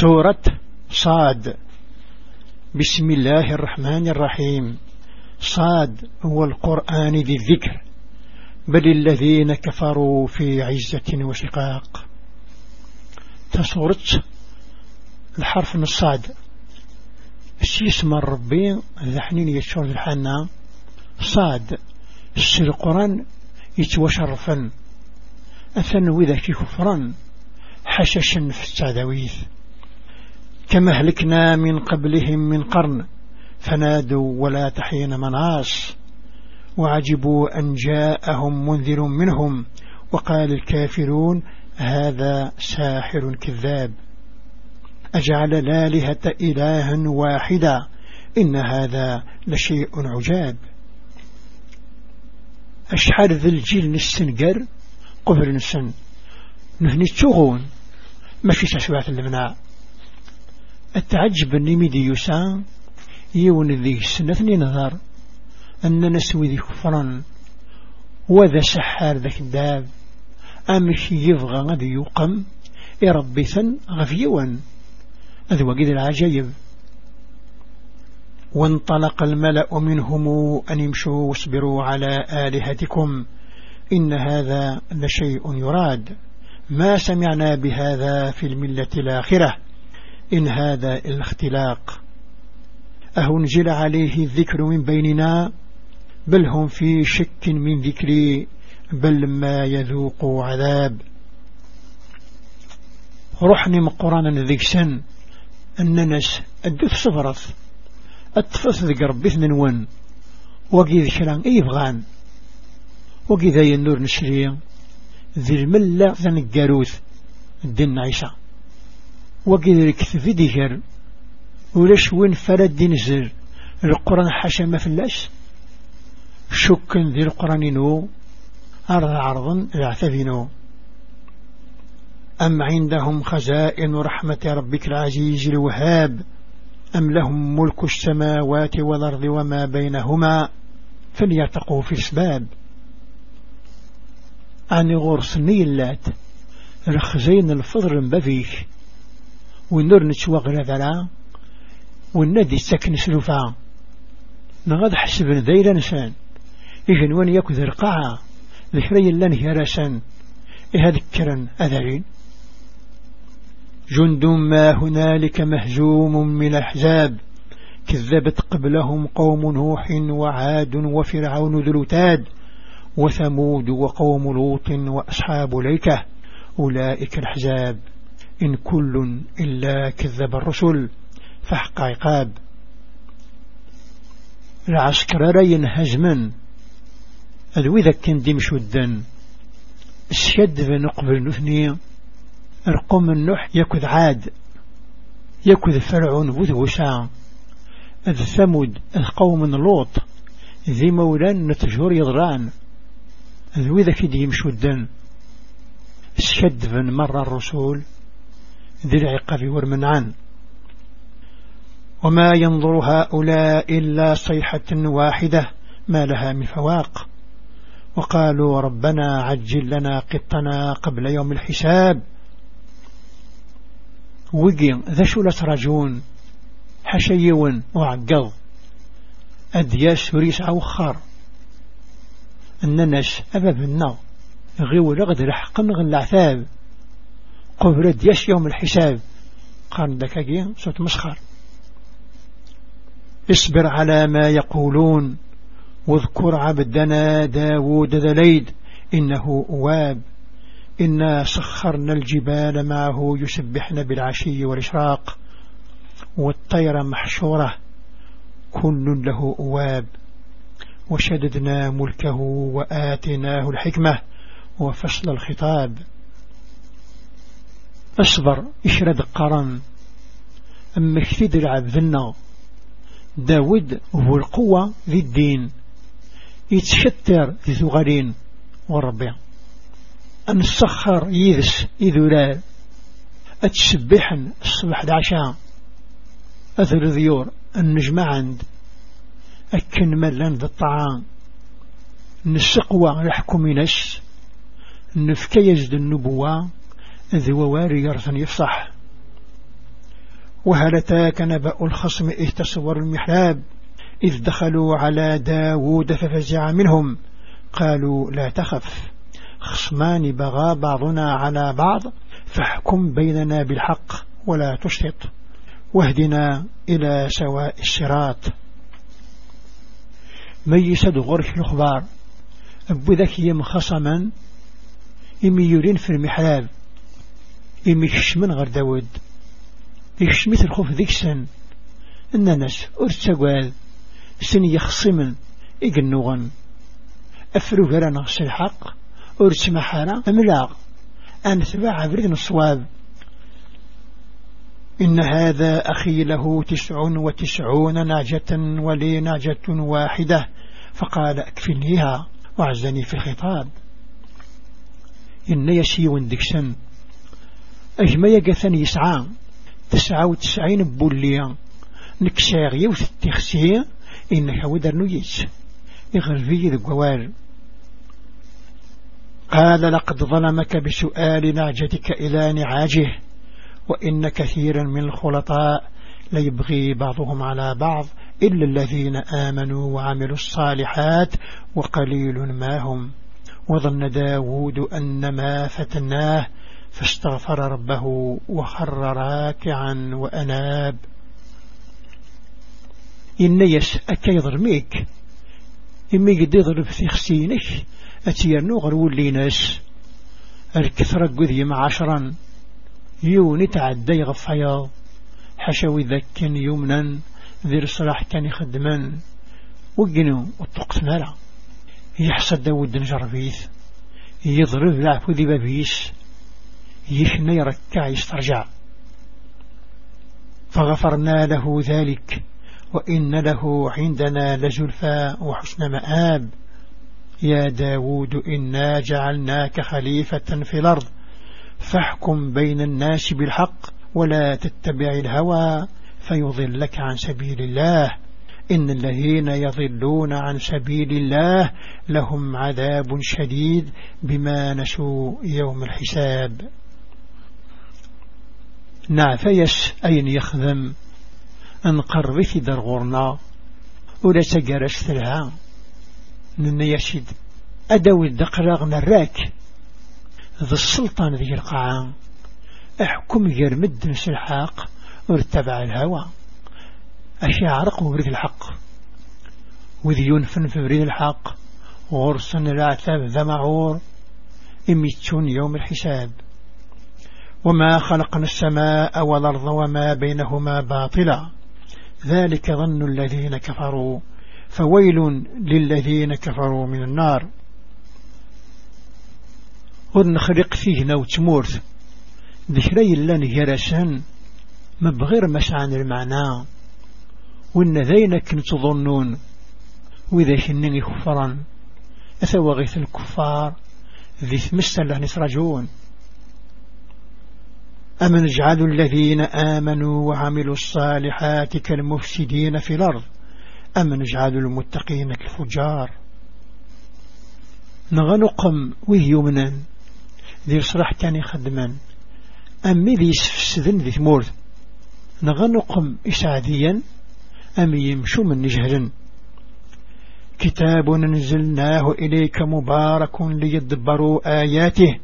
سورة صاد. بسم الله الرحمن الرحيم. صاد هو القرآن ذي الذكر. بل الذين كفروا في عزة وشقاق. تصورت الحرف الصاد. اسم ربي ذحنين يتشور الحنة صاد. السر القرآن يتوشرفا أثن وذا كفرا. حششا في التعدويث كما هلكنا من قبلهم من قرن فنادوا ولا تحين مناص. وعجبوا أن جاءهم منذر منهم وقال الكافرون هذا ساحر كذاب. أجعل الآلهة إلها واحدا إن هذا لشيء عجاب. أشحال ذا الجيل نستنقر قبر نسن. نهني التغون ماشي تشبعة المنع التعجب النميدي يسان يون ذي السنة نظر أن نسوي ذي كفرا وذا سحار ذاك الداب أمش يبغى غادي يقم يربي ثن غفيوا هذا وقيد العجيب وانطلق الملأ منهم أن يمشوا واصبروا على آلهتكم إن هذا لشيء يراد ما سمعنا بهذا في الملة الآخرة إن هذا الاختلاق. أهنجل عليه الذكر من بيننا؟ بل هم في شك من ذكري بل ما يذوقوا عذاب. رحني مقرانا ذيك سن الناس الدف صفرت. التفص ذي قرب اثنين ون. وقي ذكران اي بغان وقي ذي النور نشري. ذي الملة ذن الجاروث الدين عيسى. وقي ذي كثفي ديهر ولاش وين فرد دين زر؟ القرآن حاشا ما فلاش؟ شك ذي القرآن نو أرض عرضا العثبينو أم عندهم خزائن رحمة ربك العزيز الوهاب؟ أم لهم ملك السماوات والأرض وما بينهما؟ فليرتقوا في السباب أني غرس نيلات الخزين الفضر بفيش والنور نتشوغل ذلا والنادي سكن سلوفا نغض حسب ذيلا نسان إذن وان يكذ القاعة ذكري لن هرسا إهذكرا أذرين جند ما هنالك مهزوم من أحزاب كذبت قبلهم قوم نوح وعاد وفرعون ذو وثمود وقوم لوط وأصحاب ليكة. أولئك الأحزاب. إن كل إلا كذب الرسل. فحق عقاب. العسكر رين هزما أذو إذا كان ديم شدا. الشد نقبل نثني رقم النح يكذ عاد. يكذ فرعون وذوسا أذ ثمود أذ قوم لوط. ذي مولان نتجور يضران. ذو إذا ديم شدا. الشد مرة الرسول. ذي العقاب ورمنعان وما ينظر هؤلاء إلا صيحة واحدة ما لها من فواق. وقالوا ربنا عجل لنا قطنا قبل يوم الحساب. وقي ذا شو لترجون حشيون وعقض أدياس وريس أوخر الناس أباب النار غيو لغد لحقا غن العثاب. قبل دياس يوم الحساب. قال دكاكي صوت مسخر. اصبر على ما يقولون. واذكر عبدنا داود ذليد إنه أواب. إنا سخرنا الجبال معه يسبحن بالعشي والإشراق. والطير محشورة. كل له أواب. وشددنا ملكه وآتناه الحكمة. وفصل الخطاب. أصبر اشرد قرن؟ أما اكتد العبدنا داود هو القوة ذي الدين. يتشتر ذي ثغرين والربيع أن السخر يذس إذولال أتسبحن الصبح دعشاء أثر ذيور النجمة عند. أكن ملان ذا الطعام. نسقوى لحكم نس نفكي يزد النبوة. ذي وواري يرثن يفصح. وهل تاك نبأ الخصم إذ تصور المحراب؟ إذ دخلوا على داود ففزع منهم. قالوا لا تخف خصمان بغى بعضنا على بعض فاحكم بيننا بالحق ولا تشتط. واهدنا إلى سواء الصراط. ميسد غرش الأخبار. أبو ذكي خصما إمي يرين في المحراب. إمي كشمن غير داود. يشميت الخوف ذيك سن الناس أرتقال سن يخصمن إقنوغن أفرو غير نغس الحق أرتما حالا أملاغ أن تبع بريد الصواب إن هذا أخي له تسع وتسعون ناجة ولي ناجة واحدة. فقال أكفلنيها وعزني في الخطاب. إن يسي وندكسن أجمع يقثن يسعى. تسعة وتسعين بوليا نكساغ يوث التخسيه إنك ودر نجيس يغرفي ذو قال لقد ظلمك بسؤال نعجتك إلى نعاجه. وإن كثيرا من الخلطاء ليبغي بعضهم على بعض إلا الذين آمنوا وعملوا الصالحات وقليل ما هم. وظن داود أن ما فتناه فاستغفر ربه وخر راكعا وأناب. إن يس أكي ضرميك إمي قد يضرب في خسينك. أتيرنو غرول ليناس الكثرة قذي عشرا يوني تعدى يغفيا حشوي ذك يمنا. ذي صلاح كان يخدما وقنو والطقس نرى يحصد داود نجربيث يضرب لعفو ذي بابيس. يشنى يركع يسترجع. فغفرنا له ذلك وإن له عندنا لزلفى وحسن مآب. يا داود إنا جعلناك خليفة في الأرض فاحكم بين الناس بالحق ولا تتبع الهوى فيضلك عن سبيل الله. إن الذين يضلون عن سبيل الله لهم عذاب شديد بما نسوا يوم الحساب. نعفيس أين يخدم. انقربك درغورنا. ولا تقرش ثلها من يشد. أدوي الدقراغ نراك. ذا السلطان ذي القاعة احكم غير مد الحاق. وارتبع الهوى. أشعرق وبريد الحق. وذي ينفن في بريد الحق. غرسن العتاب ذا معور. إميتون يوم الحساب. وما خلقنا السماء والأرض وما بينهما باطلا. ذلك ظن الذين كفروا. فويل للذين كفروا من النار. ونخرق فيه نوت مورت ذكري لن يرسن ما بغير مسعان المعنى. وإن ذينك تظنون وإذا شنني كفرا أثوغيث الكفار. ذي ثمست له نسرجون أم نجعل الذين آمنوا وعملوا الصالحات كالمفسدين في الأرض؟ أم نجعل المتقين كالفجار؟ نغنقم ويهيمنا ذي صلاح كان يخدما أمي ذي سفسدن ذي ثمور؟ نغنقم إسعاديا أم يمشو من نجهلا. كتاب ننزلناه إليك مبارك ليدبروا آياته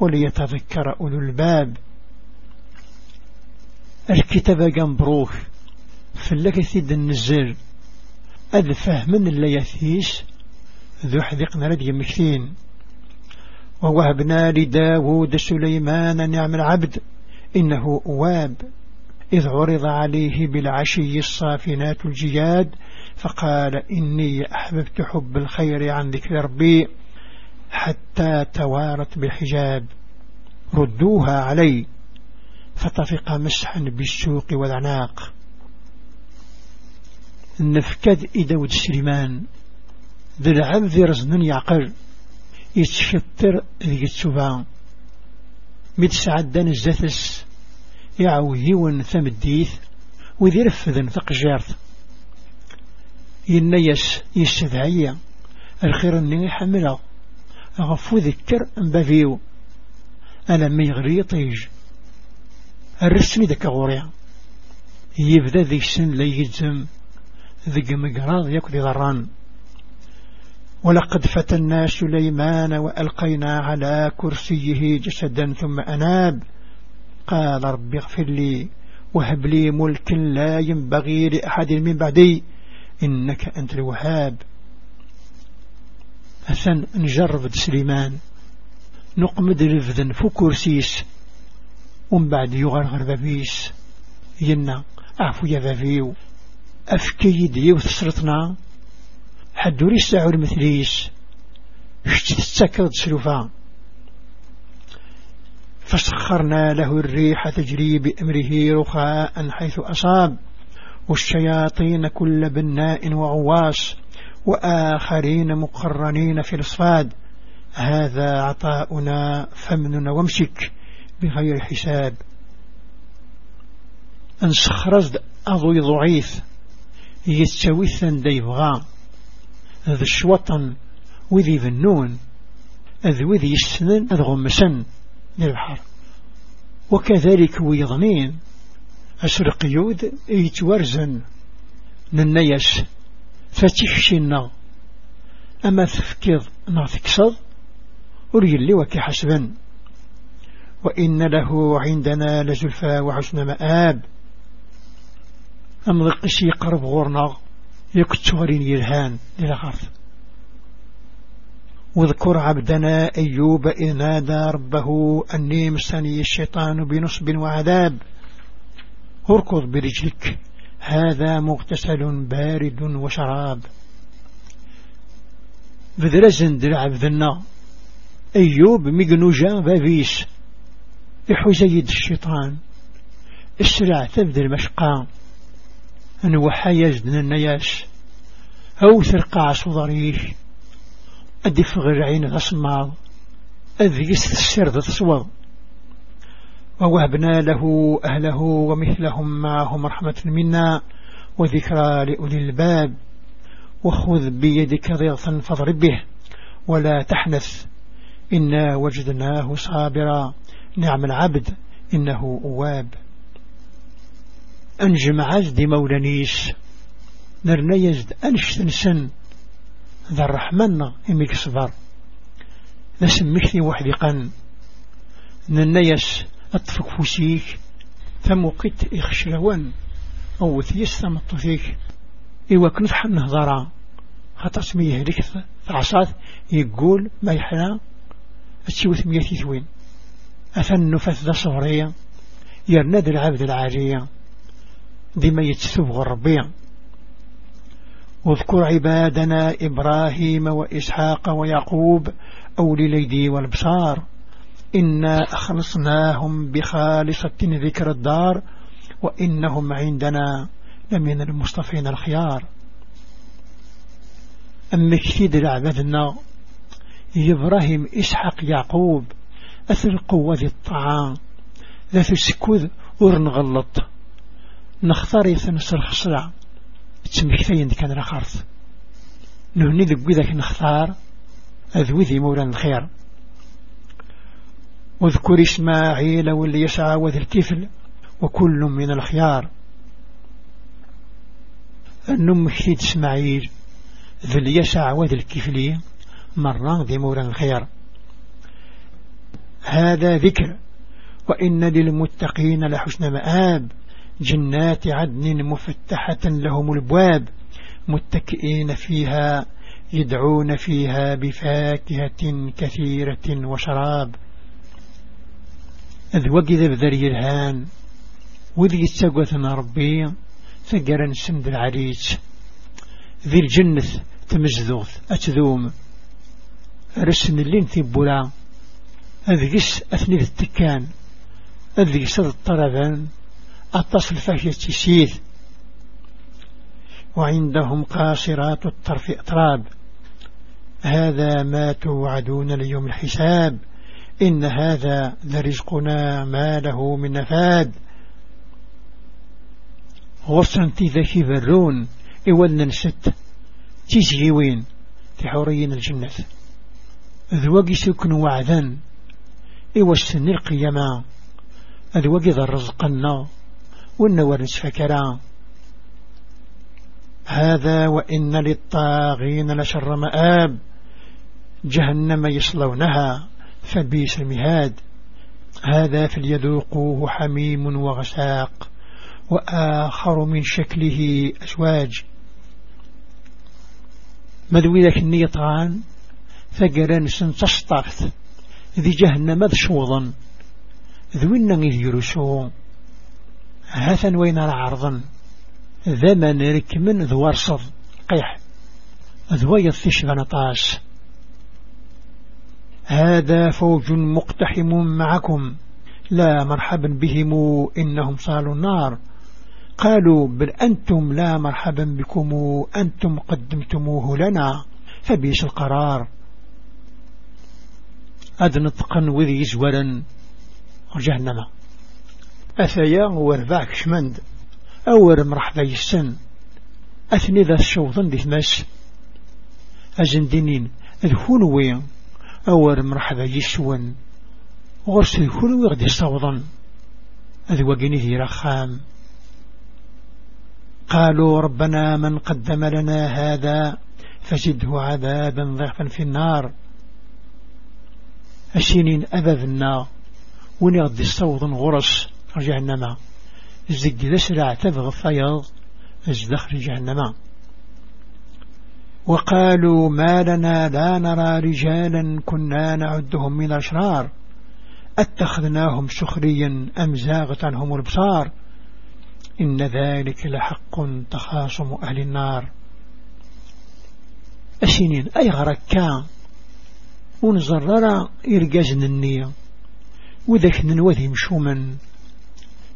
وليتذكر أولو الباب. الكتاب جنبروح فلك ثيد النزل أذ فهم اللي يثيس ذو حذقنا ردي مكتين ووهبنا لداود سليمان نعم العبد. إنه أواب. إذ عرض عليه بالعشي الصافنات الجياد. فقال إني أحببت حب الخير عن ذكر ربي. حتى توارت بالحجاب. ردوها علي. فطفق مسحا بالسوق والعناق. النفكد إدود سليمان ذي العبد رزن يعقل يتشتر ذي التبان متسعدان الزثس يعوهيون ثمديث وذي رفذن ثقجارت ينيس يستدعي الخير اني حمله غفو ذكر بافيو أنا ميغري طيج الرسمي ذكا غوريا. يبدا ذي السن ليجزم ذي مقراض يكذي ضران ولقد فتنا سليمان وألقينا على كرسيه جسدا ثم أناب. قال رب اغفر لي وهب لي ملك لا ينبغي لأحد من بعدي. إنك أنت الوهاب. أثن نجرب سليمان. نقمد رفذن فو كرسيس ومن بعد يغرغر بابيس ينا أعفو يا بابيو أفكي يدي وثسرتنا حد ريسع المثليس شتي تتسكرد سلوفا فسخرنا له الريح تجري بأمره رخاء حيث أصاب. والشياطين كل بناء وعواص وآخرين مقرنين في الأصفاد. هذا عطاؤنا فمن وامسك بغير حساب. انسخرزد أضوي ضعيف يتسويثا ديبغا. ذا الشوطن وذي ذنون أذ وذي السنن أذ غمسن للبحر وكذلك ويضنين أسرقيود يتورزن ننيس فتحشنا أما تفكض نعتكسض وريلي وكي حسبا وإن له عندنا لزلفى وحسن مآب. أم ذقش يقرب غورنا يكتورين يرهان للغرض واذكر عبدنا أيوب إذ نادى ربه أني مسني الشيطان بنصب وعذاب. اركض برجلك هذا مغتسل بارد وشراب. بذرزن دلع بذنا أيوب مقنوجا بابيس يحوزيد الشيطان. السرع تبدأ المشقى أنوحا يزدن النياس أو ثرقع صدريش أدي فغر عين أذي السرد تصوض ووهبنا له أهله ومثلهم معهم رحمة منا. وذكرى لأولي الباب. وخذ بيدك ضغطا فاضرب به. ولا تحنث. إنا وجدناه صابرا. نعم العبد إنه أواب. أنجم عزد مولانيس نرنا يزد أنشتن سن ذا الرحمن إميك صبر. نسميك وحدي قن. ننيس أطفق فوسيك. ثم وقت إخشلوان أو ثيس ثم الطفيك إيوا كنفح النهضرة. خطأ سميه لك عصات يقول ما يحلى. أتشوث ميتي ثوين أثن نفث ذا صغرية يرند العبد العاجية ديما يتسوغ الربيع واذكر عبادنا إبراهيم وإسحاق ويعقوب أولي الأيدي والبصار إنا أخلصناهم بخالصة ذكر الدار وإنهم عندنا لمن المصطفين الخيار. أما كثيد العبادنا إبراهيم إسحاق يعقوب أثر قوة الطعام. ذات السكوذ ورنغلط نختار يثنس الخصرع تسمكتين كان رخارث نهني ذك ذاك نختار أذوذي مولان الخير. واذكر إسماعيل واللي يسعى وذي الكفل وكل من الخيار. النم خيد إسماعيل ذي اليسع وذي الكفلي مرة ذي مولان الخير. هذا ذكر. وإن للمتقين لحسن مآب. جنات عدن مفتحة لهم البواب. متكئين فيها يدعون فيها بفاكهة كثيرة وشراب. أذ وقذ بذري الهان. وذي السقوة ربي. ثقرا سند العريس. ذي الجنة تمزذوث أتذوم. رسن اللين ثبولا أذقس أثني التكان أذقس الطربان أتصل فهي تسيث وعندهم قاصرات الطرف أطراب. هذا ما توعدون ليوم الحساب. إن هذا لرزقنا ما له من نفاد. غصن تذكي برون إولنا نست تيزيوين في حوريين الجنة. ذوقي سكن وعدا السن القيامة ذوقي ذا الرزقنا والنور فكرا. هذا وإن للطاغين لشر مآب. جهنم يصلونها فبيس المهاد. هذا فليذوقوه حميم وغساق وآخر من شكله أزواج. مذوي ذاك النيطان ثقران سن تشطفت ذي جهنم ذ شوضا ذوينا إذ يرسو هثا وين عرضا ذمن ركمن ذو ورصد قيح ذوي الثش نطاس. هذا فوج مقتحم معكم لا مرحبا بهم إنهم صالوا النار. قالوا بل أنتم لا مرحبا بكم أنتم قدمتموه لنا فبيش القرار. أدنطقا وذي زورا جهنم. أثيا ورباك شمند. أور مرحبا يسن. أثني ذا الشوطن دي ثماس أزندينين وين. أور مرحبا يسون. غرس الهونوي غدي صوضا أذ وقنيه رخام. قالوا ربنا من قدم لنا هذا فزده عذابا ضعفا في النار. السنين أبذنا ونغضي الصوت غرس جهنم. الزق لسرع تبغى الفيض ازدخر جهنم. وقالوا ما لنا لا نرى رجالا كنا نعدهم من الأشرار. أتخذناهم سخريا أم زاغت عنهم البصار إن ذلك لحق تخاصم أهل النار. أسنين أي غركا ونزرر إرقازن النية وذاك ننوذي مشوما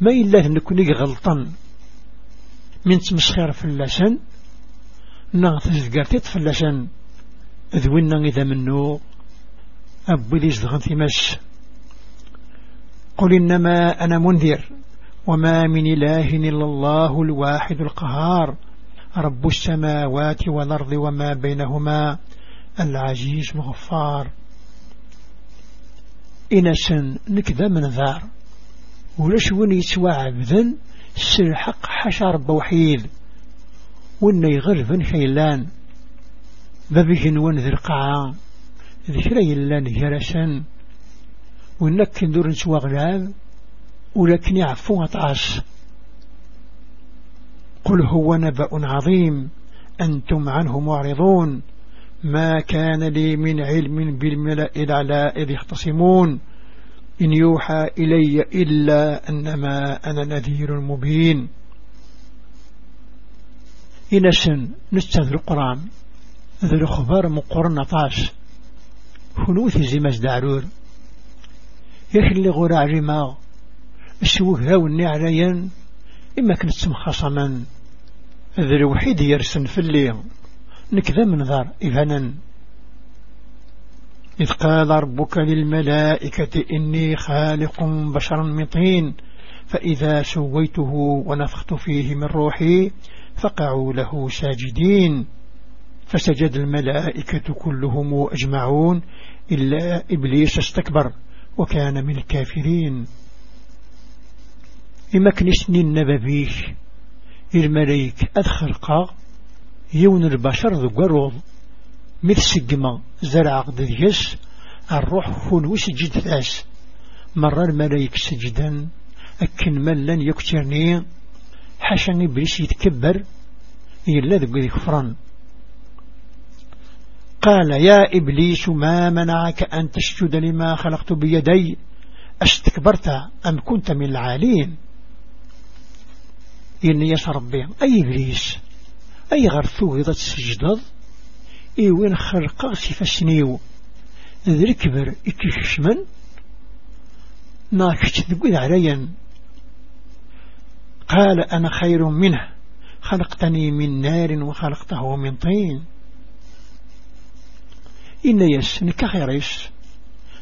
ما إلا نكون غلطا. من تمسخير في اللسان نغث في اللسان ذوينا إذا منو؟ أبو ذي في مس قل إنما أنا منذر وما من إله إلا الله الواحد القهار. رب السماوات والأرض وما بينهما. العزيز الغفار إنسان نكذا من ذار. ولش وين يتوى عبدا الحق حشا رب وحيد وين يغلبن خيلان. بابيهن وين ذي القاعة ذكرى يلان جرسا ونك ندور نسوى غلاب. ولكن يعفو أطعس. قل هو نبأ عظيم. أنتم عنه معرضون. ما كان لي من علم بالملأ الأعلى إذ يختصمون. إن يوحى إلي إلا أنما أنا نذير مبين. إنسن نستذر القرآن. ذر خبر مقرن طاس خنوث زمز دعرور يخلي غور عرماغ السوق ذا والنعريان إما كنت سمخصما ذا الوحيد يرسن في الليل. نكذا من ذار. إذنا إذ قال ربك للملائكة إني خالق بشرا من طين فإذا سويته ونفخت فيه من روحي فقعوا له ساجدين. فسجد الملائكة كلهم أجمعون إلا إبليس استكبر وكان من الكافرين. إما كنسني النبابيش الملايك أدخرقا يون البشر ذو قروض مثل سجمة زرع قديس الروح فون وسجد ثاس مرة الملايك سجدا أكن من لن يكترني حاشا إبليس يتكبر إلا ذو يكفرن قال يا إبليس ما منعك أن تسجد لما خلقت بيدي؟ أستكبرت أم كنت من العالين؟ إني يسر ربي أي إبليس؟ أي غرثو إذا تسجد إي وين خلق سفسنيو ذي كبر إكشمن ناكشت ذقود عليا. قال أنا خير منه. خلقتني من نار وخلقته من طين. إن يس نك خيريس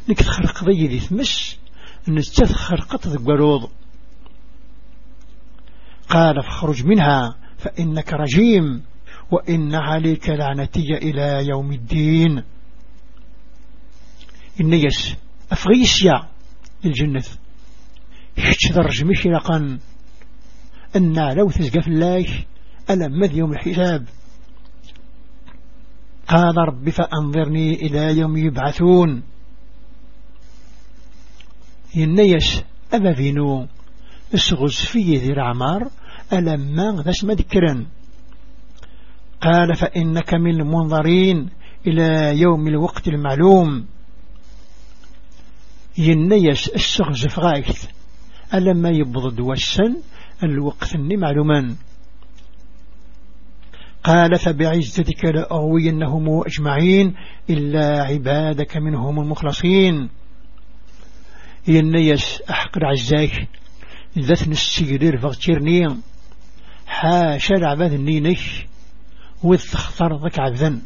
نك تخرق ذي ذي ثمس. نستخرقت ذي قروض قال فاخرج منها. فإنك رجيم وإن عليك لعنتي إلى يوم الدين. إن يس أفغيسيا الجنة درج مشرقا أن لو تزقف الله ألم مذ يوم الحساب؟ قال رب فأنظرني إلى يوم يبعثون. ينيش أبا فينو السغز في ذي العمار ألما ذاش مذكرا. قال فإنك من المنظرين إلى يوم الوقت المعلوم. ينيش السغز فغايث ألما يبضد والسن الوقت معلوما. قال فبعزتك لأغوينهم أجمعين إلا عبادك منهم المخلصين. ينيس أحقر عزاك ذات نستيرير فغتيرني حاشا العباد النينش وذ ذك عبدا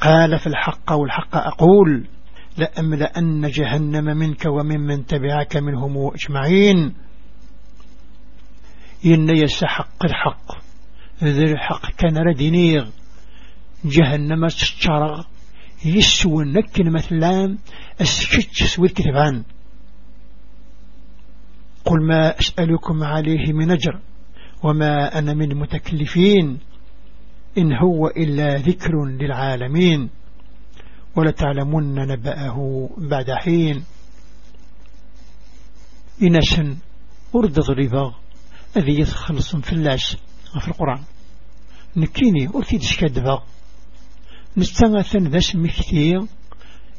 قال في الحق والحق أقول لأملأن جهنم منك ومن من تبعك منهم أجمعين. ينيس حق الحق ذي الحق كان ردينيغ. جهنم تشترغ يسوى نكن مثلا السكتش سوى الكتبان قل ما أسألكم عليه من أجر وما أنا من متكلفين إن هو إلا ذكر للعالمين ولتعلمن نبأه بعد حين. إنسا أرد ضريبا الذي يتخلص في اللاش في القرآن. نكيني أرتيد شكدبا نستغثن ذا سمي كثير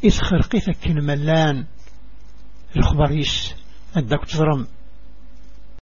إذ خرقي ثكين ملان الخبريس أداك تظرم